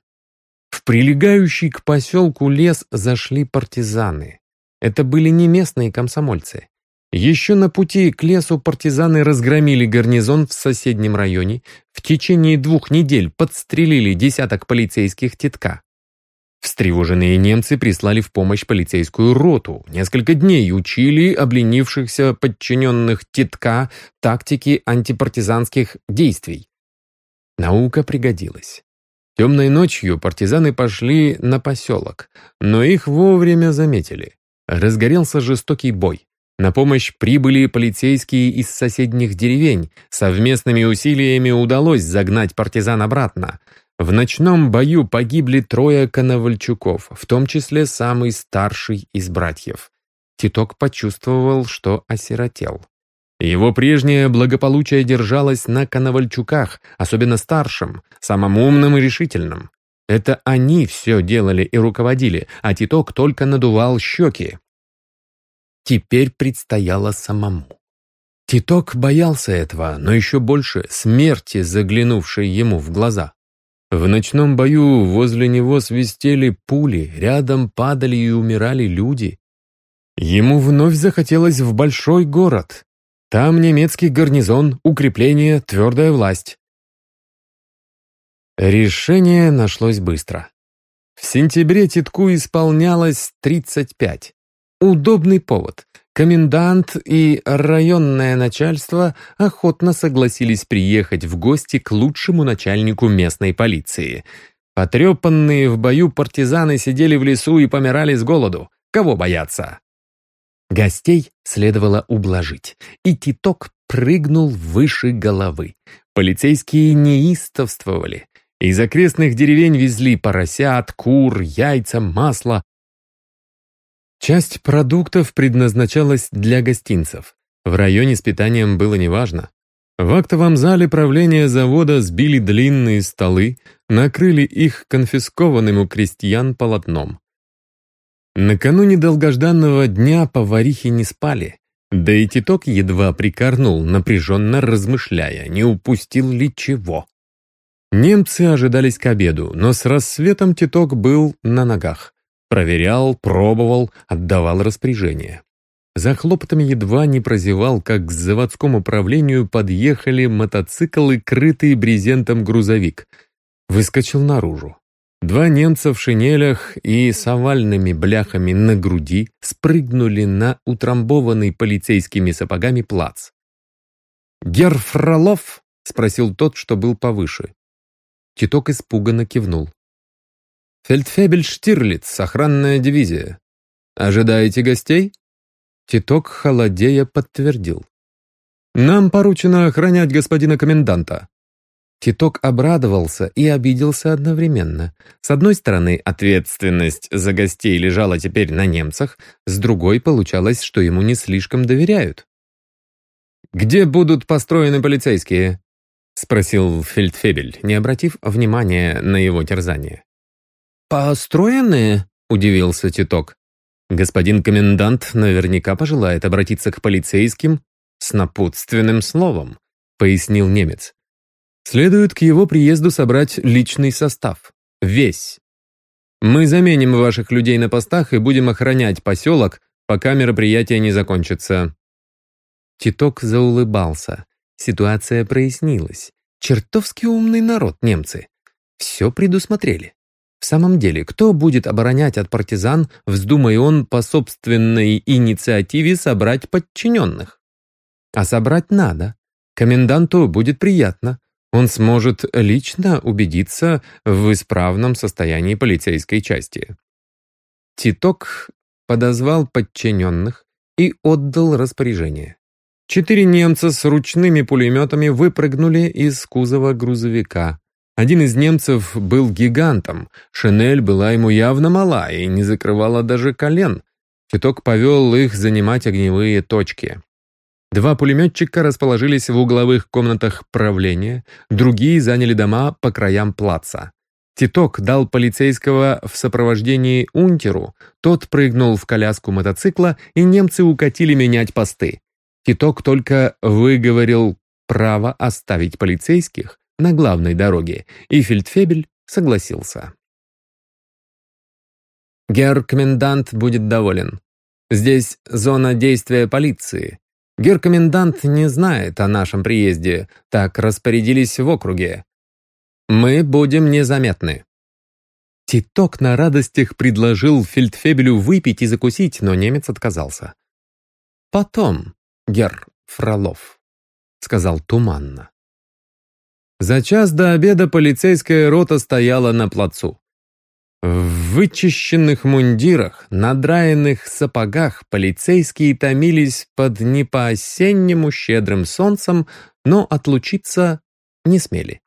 В прилегающий к поселку лес зашли партизаны. Это были не местные комсомольцы. Еще на пути к лесу партизаны разгромили гарнизон в соседнем районе, в течение двух недель подстрелили десяток полицейских тетка. Встревоженные немцы прислали в помощь полицейскую роту. Несколько дней учили обленившихся подчиненных Титка тактики антипартизанских действий. Наука пригодилась. Темной ночью партизаны пошли на поселок, но их вовремя заметили. Разгорелся жестокий бой. На помощь прибыли полицейские из соседних деревень. Совместными усилиями удалось загнать партизан обратно. В ночном бою погибли трое коновальчуков, в том числе самый старший из братьев. Титок почувствовал, что осиротел. Его прежнее благополучие держалось на коновальчуках, особенно старшим, самым умным и решительным. Это они все делали и руководили, а Титок только надувал щеки. Теперь предстояло самому. Титок боялся этого, но еще больше смерти, заглянувшей ему в глаза. В ночном бою возле него свистели пули, рядом падали и умирали люди. Ему вновь захотелось в большой город. Там немецкий гарнизон, укрепление, твердая власть. Решение нашлось быстро. В сентябре Титку исполнялось 35. Удобный повод. Комендант и районное начальство охотно согласились приехать в гости к лучшему начальнику местной полиции. Потрепанные в бою партизаны сидели в лесу и помирали с голоду. Кого бояться? Гостей следовало ублажить, и Титок прыгнул выше головы. Полицейские неистовствовали. Из окрестных деревень везли поросят, кур, яйца, масло, Часть продуктов предназначалась для гостинцев. В районе с питанием было неважно. В актовом зале правления завода сбили длинные столы, накрыли их конфискованным у крестьян полотном. Накануне долгожданного дня поварихи не спали, да и Титок едва прикорнул, напряженно размышляя, не упустил ли чего. Немцы ожидались к обеду, но с рассветом Титок был на ногах. Проверял, пробовал, отдавал распоряжение. За хлопотами едва не прозевал, как к заводскому управлению подъехали мотоциклы, крытые брезентом грузовик. Выскочил наружу. Два немца в шинелях и с овальными бляхами на груди спрыгнули на утрамбованный полицейскими сапогами плац. «Герр Фролов?» — спросил тот, что был повыше. Титок испуганно кивнул. «Фельдфебель Штирлиц, охранная дивизия. Ожидаете гостей?» Титок, холодея, подтвердил. «Нам поручено охранять господина коменданта». Титок обрадовался и обиделся одновременно. С одной стороны, ответственность за гостей лежала теперь на немцах, с другой получалось, что ему не слишком доверяют. «Где будут построены полицейские?» — спросил Фельдфебель, не обратив внимания на его терзание. «Построенные?» — удивился Титок. «Господин комендант наверняка пожелает обратиться к полицейским с напутственным словом», — пояснил немец. «Следует к его приезду собрать личный состав. Весь. Мы заменим ваших людей на постах и будем охранять поселок, пока мероприятие не закончится». Титок заулыбался. ситуация прояснилась. Чертовски умный народ немцы. Все предусмотрели. В самом деле, кто будет оборонять от партизан, вздумай он по собственной инициативе собрать подчиненных? А собрать надо. Коменданту будет приятно. Он сможет лично убедиться в исправном состоянии полицейской части. Титок подозвал подчиненных и отдал распоряжение. Четыре немца с ручными пулеметами выпрыгнули из кузова грузовика. Один из немцев был гигантом, шинель была ему явно мала и не закрывала даже колен. Титок повел их занимать огневые точки. Два пулеметчика расположились в угловых комнатах правления, другие заняли дома по краям плаца. Титок дал полицейского в сопровождении унтеру, тот прыгнул в коляску мотоцикла, и немцы укатили менять посты. Титок только выговорил право оставить полицейских на главной дороге, и фельдфебель согласился. Герр-комендант будет доволен. Здесь зона действия полиции. Герр-комендант не знает о нашем приезде, так распорядились в округе. Мы будем незаметны. Титок на радостях предложил фельдфебелю выпить и закусить, но немец отказался. «Потом, герр Фролов», — сказал туманно. За час до обеда полицейская рота стояла на плацу. В вычищенных мундирах, надраенных сапогах полицейские томились под не по-осеннему щедрым солнцем, но отлучиться не смели.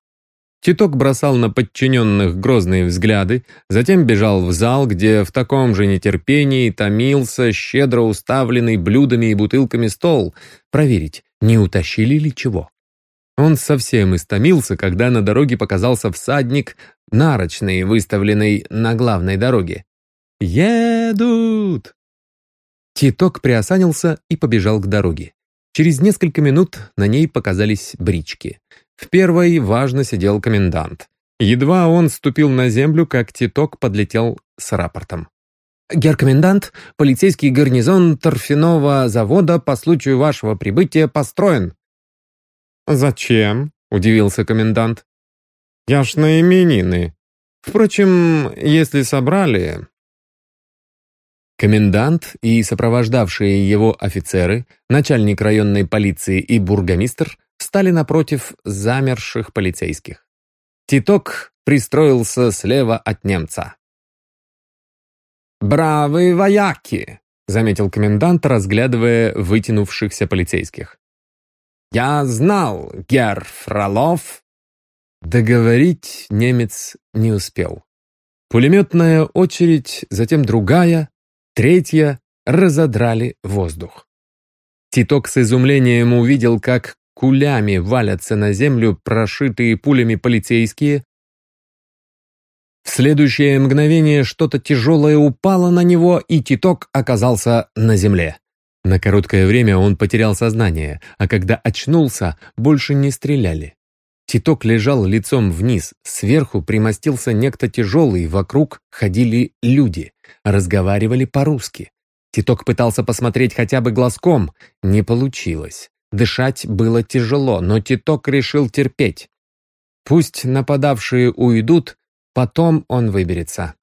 Титок бросал на подчиненных грозные взгляды, затем бежал в зал, где в таком же нетерпении томился щедро уставленный блюдами и бутылками стол, проверить, не утащили ли чего. Он совсем истомился, когда на дороге показался всадник, нарочный, выставленный на главной дороге. «Едут!» Титок приосанился и побежал к дороге. Через несколько минут на ней показались брички. В первой важно сидел комендант. Едва он ступил на землю, как Титок подлетел с рапортом. «Герр-комендант, полицейский гарнизон торфяного завода по случаю вашего прибытия построен. «Зачем?» — удивился комендант. «Я ж на именины. Впрочем, если собрали...» Комендант и сопровождавшие его офицеры, начальник районной полиции и бургомистр встали напротив замерших полицейских. Титок пристроился слева от немца. «Бравые вояки!» — заметил комендант, разглядывая вытянувшихся полицейских. «Я знал, герр Фролов!» Договорить немец не успел. Пулеметная очередь, затем другая, третья разодрали воздух. Титок с изумлением увидел, как кулями валятся на землю прошитые пулями полицейские. В следующее мгновение что-то тяжелое упало на него, и Титок оказался на земле. На короткое время он потерял сознание, а когда очнулся, больше не стреляли. Титок лежал лицом вниз, сверху примостился некто тяжелый, вокруг ходили люди, разговаривали по-русски. Титок пытался посмотреть хотя бы глазком, не получилось. Дышать было тяжело, но Титок решил терпеть. Пусть нападавшие уйдут, потом он выберется.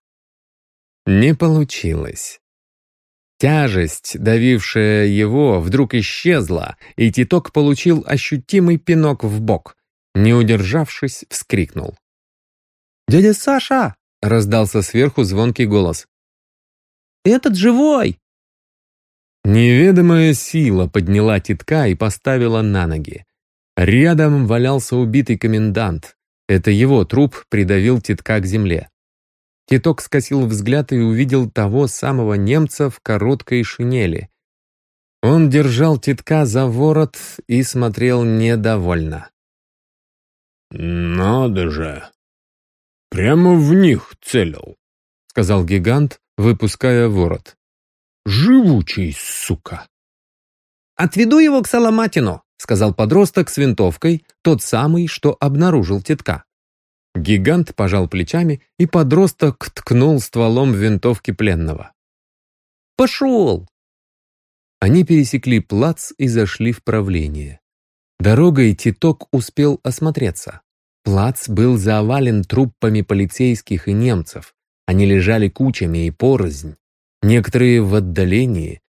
Не получилось. Тяжесть, давившая его, вдруг исчезла, и Титок получил ощутимый пинок в бок. Не удержавшись, вскрикнул. «Дядя Саша!» — раздался сверху звонкий голос. «Этот живой!» Неведомая сила подняла Титка и поставила на ноги. Рядом валялся убитый комендант. Это его труп придавил Титка к земле. Титок скосил взгляд и увидел того самого немца в короткой шинели. Он держал Титка за ворот и смотрел недовольно. «Надо же! Прямо в них целил», — сказал гигант, выпуская ворот. «Живучий, сука!» «Отведу его к Соломатину», — сказал подросток с винтовкой, тот самый, что обнаружил Титка. Гигант пожал плечами, и подросток ткнул стволом винтовки пленного. «Пошел!» Они пересекли плац и зашли в правление. Дорогой Титок успел осмотреться. Плац был завален трупами полицейских и немцев. Они лежали кучами и порознь. Некоторые в отдалении.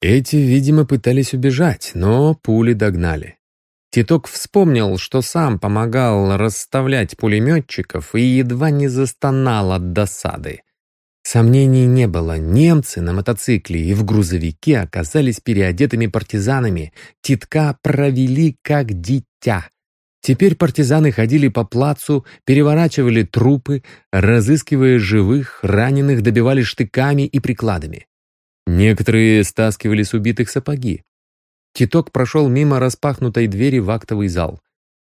Эти, видимо, пытались убежать, но пули догнали. Титок вспомнил, что сам помогал расставлять пулеметчиков и едва не застонал от досады. Сомнений не было. Немцы на мотоцикле и в грузовике оказались переодетыми партизанами. Титка провели как дитя. Теперь партизаны ходили по плацу, переворачивали трупы, разыскивая живых, раненых добивали штыками и прикладами. Некоторые стаскивали с убитых сапоги. Титок прошел мимо распахнутой двери в актовый зал.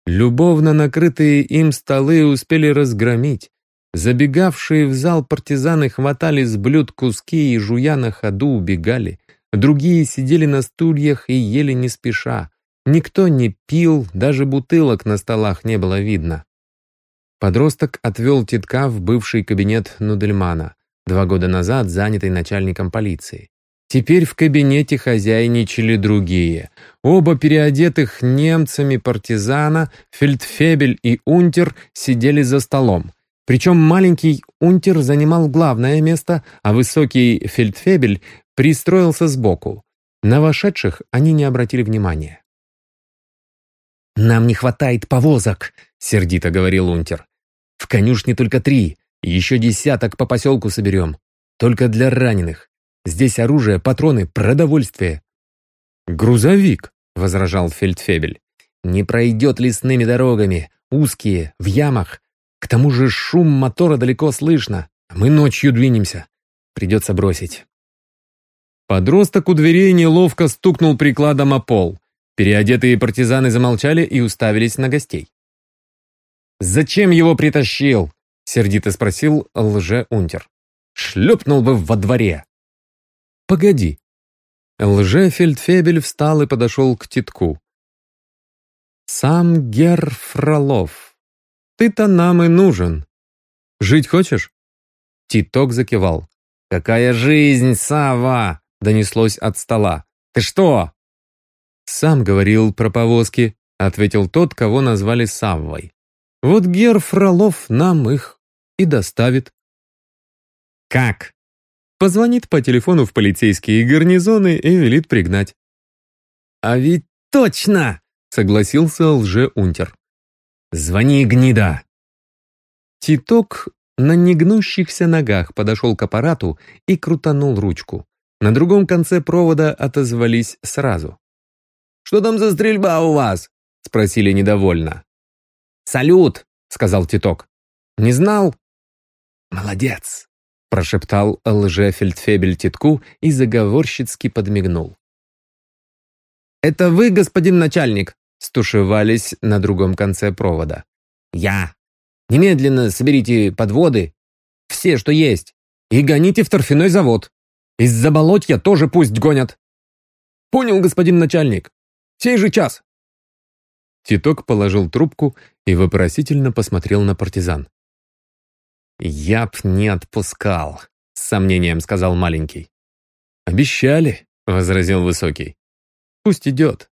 Любовно накрытые им столы успели разгромить. Забегавшие в зал партизаны хватали с блюд куски и, жуя на ходу, убегали. Другие сидели на стульях и ели не спеша. Никто не пил, даже бутылок на столах не было видно. Подросток отвел Титка в бывший кабинет Нудельмана, два года назад занятый начальником полиции. Теперь в кабинете хозяйничали другие. Оба переодетых немцами партизана, фельдфебель и унтер, сидели за столом. Причем маленький унтер занимал главное место, а высокий фельдфебель пристроился сбоку. На вошедших они не обратили внимания. «Нам не хватает повозок», — сердито говорил унтер. «В конюшне только три, еще десяток по поселку соберем. Только для раненых. Здесь оружие, патроны, продовольствие». «Грузовик», — возражал фельдфебель. «Не пройдет лесными дорогами, узкие, в ямах. К тому же шум мотора далеко слышно. Мы ночью двинемся. Придется бросить. Подросток у дверей неловко стукнул прикладом о пол. Переодетые партизаны замолчали и уставились на гостей. «Зачем его притащил?» — сердито спросил лже-унтер. «Шлепнул бы во дворе!» «Погоди!» Лже-фельдфебель встал и подошел к титку. «Сам Герр Фролов, ты-то нам и нужен. Жить хочешь?» Титок закивал. «Какая жизнь, Сава!» донеслось от стола. «Ты что?» «Сам говорил про повозки», ответил тот, кого назвали Саввой. «Вот Гер Фролов нам их и доставит». «Как?» Позвонит по телефону в полицейские гарнизоны и велит пригнать. «А ведь точно!» согласился лже-унтер. «Звони, гнида!» Титок на негнущихся ногах подошел к аппарату и крутанул ручку. На другом конце провода отозвались сразу. «Что там за стрельба у вас?» — спросили недовольно. «Салют!» — сказал Титок. «Не знал?» «Молодец!» — прошептал лже-фельдфебель Титку и заговорщицки подмигнул. «Это вы, господин начальник?» стушевались на другом конце провода. «Я! Немедленно соберите подводы, все, что есть, и гоните в торфяной завод. Из-за болотья тоже пусть гонят». «Понял, господин начальник. Сей же час». Титок положил трубку и вопросительно посмотрел на партизан. «Я б не отпускал», — с сомнением сказал маленький. «Обещали», — возразил высокий. «Пусть идет.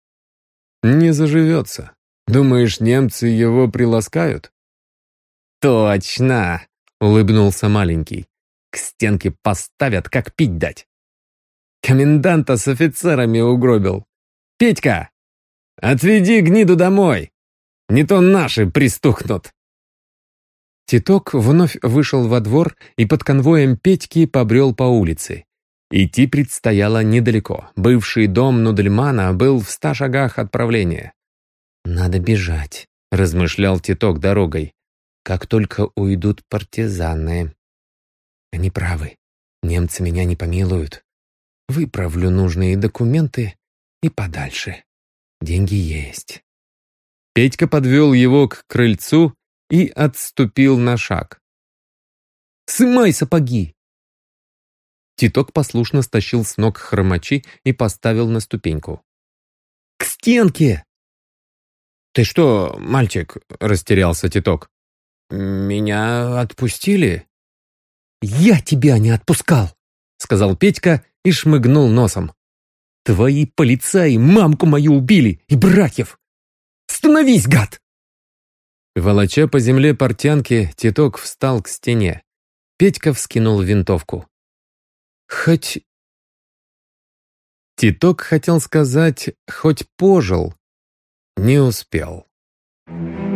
Не заживется. Думаешь, немцы его приласкают? Точно, улыбнулся маленький. К стенке поставят, как пить дать. Коменданта с офицерами угробил. Петька, отведи гниду домой. Не то наши пристукнут. Титок вновь вышел во двор и под конвоем Петьки побрел по улице. Идти предстояло недалеко. Бывший дом Нудельмана был в ста шагах отправления. «Надо бежать», — размышлял Титок дорогой. «Как только уйдут партизаны». «Они правы. Немцы меня не помилуют. Выправлю нужные документы и подальше. Деньги есть». Петька подвел его к крыльцу и отступил на шаг. «Сымай сапоги!» Титок послушно стащил с ног хромачи и поставил на ступеньку. «К стенке!» «Ты что, мальчик?» — растерялся Титок. «Меня отпустили?» «Я тебя не отпускал!» — сказал Петька и шмыгнул носом. «Твои полицаи мамку мою убили и братьев! Становись, гад!» Волоча по земле портянки, Титок встал к стене. Петька вскинул винтовку. «Хоть...» Титок хотел сказать «хоть пожил», не успел. Thank you.